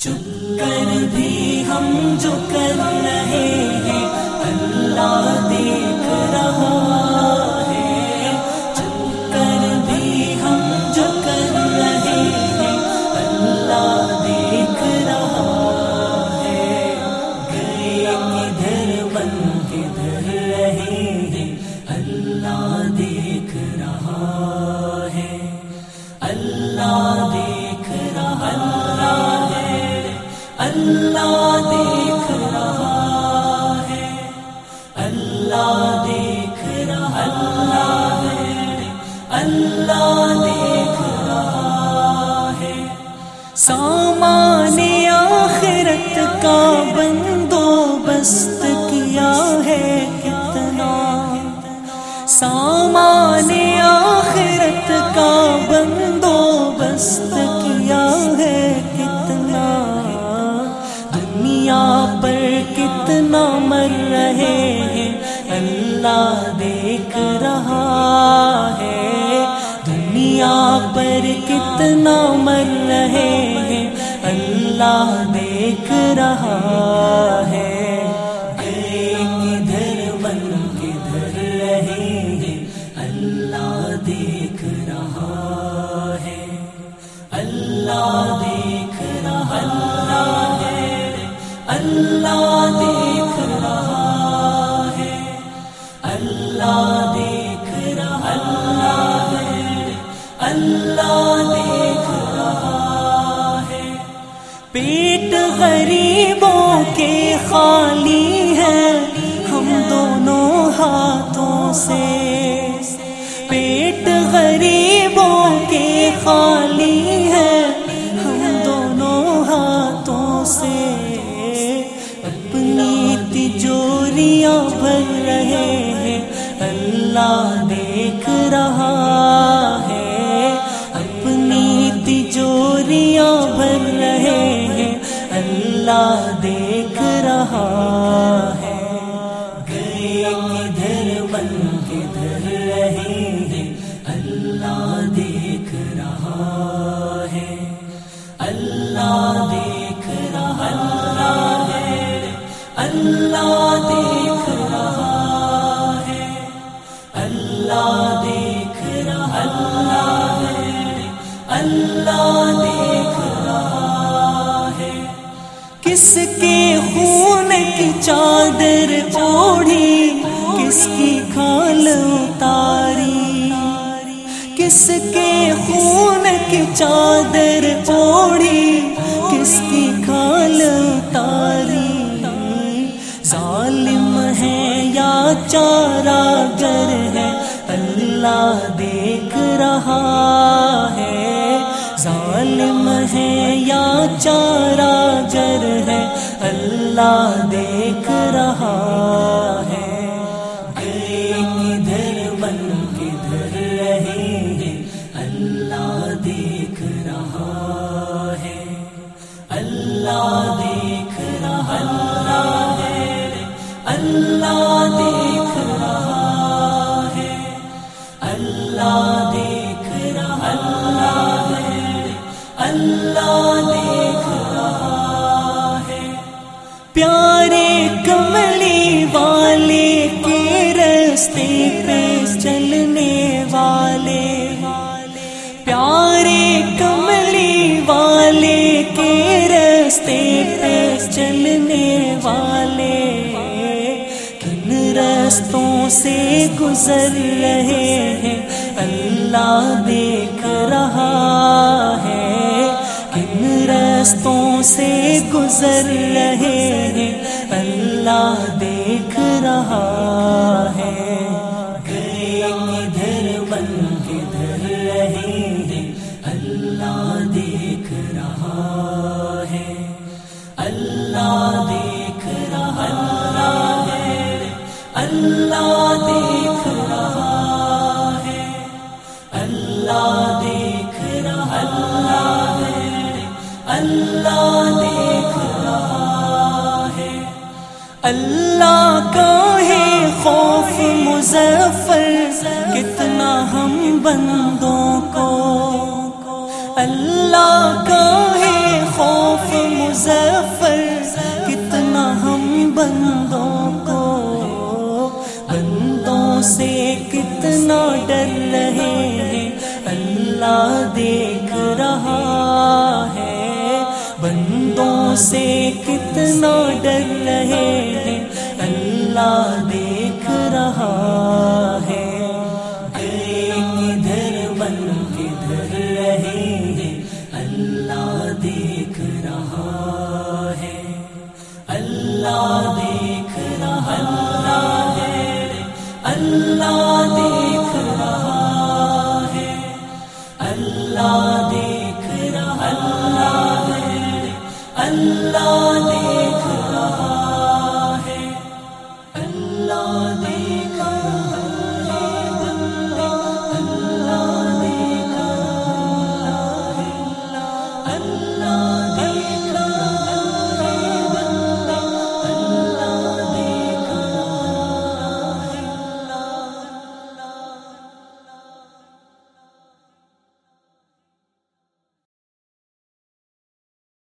چپ کر بھی ہم جو کرنا اللہ دیکھ رہا اللہ ہے، اللہ دیکھ رہا ہے۔ سامان آخرت کا بندوبست کیا ہے کتنا۔ سامان آخرت کا بندوبست کیا ہے کتنا۔ دنیا پر کتنا مر رہے ہیں اللہ دیکھ رہا ہے۔ دنیا پر کتنا مر رہے ہیں۔ اللہ دیکھ رہا ہے۔ کدھر بن کدھر رہے ہیں۔ اللہ دیکھ رہا ہے۔ اللہ دیکھ رہا ہے۔ اللہ دیکھ دیکھ رہا ہے اللہ دیکھ رہا ہے پیٹ غریبوں کے خالی ہے، ہم دونوں ہاتھوں سے۔ پیٹ غریبوں کے خالی ہے، ہم دونوں ہاتھوں سے۔ اپنی تجوریاں اللہ دیکھ رہا ہے۔ اپنی تجوریاں بھر رہے ہیں۔ اللہ دیکھ رہا ہے۔ گئے کدھر بن کدھر رہے ہیں۔ اللہ دیکھ رہا ہے۔ اللہ دیکھ رہا ہے۔ اللہ دیکھ ہے اللہ دیکھ رہا ہے کس کے خون کی چادر اوڑھی کس کی کھال اتاری؟ کس کے خون کی چادر اوڑھی کس کی کھال اتاری؟ ظالم ہے یا چارا اللہ دیکھ رہا ہے۔ ظالم ہے یا چارا گر ہے، اللہ دیکھ رہا ہے۔ گئے کدھر بن کدھر رہے ہیں، اللہ دیکھ رہا ہے۔ اللہ دیکھ رہا ہے، اللہ اللہ دیکھ رہا ہے، پیارے کملی والے کے رستے پہ چلنے والے، پیارے کملی والے کے رستے پہ چلنے والے، کن رستوں سے گزر رہے ہیں اللہ دیکھ رہا ہے، کن رستوں سے گزر رہے ہیں، اللہ دیکھ رہا ہے۔ گئے کدھر بن کدھر رہے ہیں، اللہ دیکھ رہا ہے۔ اللہ دیکھ رہا ہے، اللہ اللہ کا ہے خوف مظفر، کتنا ہم بندوں کو۔ اللہ کا ہے خوف مظفر، کتنا ہم بندوں کو۔ بندوں سے کتنا ڈر رہے ہیں، اللہ دیکھ رہا ہے۔ بندوں سے بن کدھر رہے ہیں۔ اللہ دیکھ رہا ہے۔ اللہ دیکھ رہا ہے۔ اللہ دیکھ رہا ہے۔ اللہ دیکھ رہا ہے۔ اللہ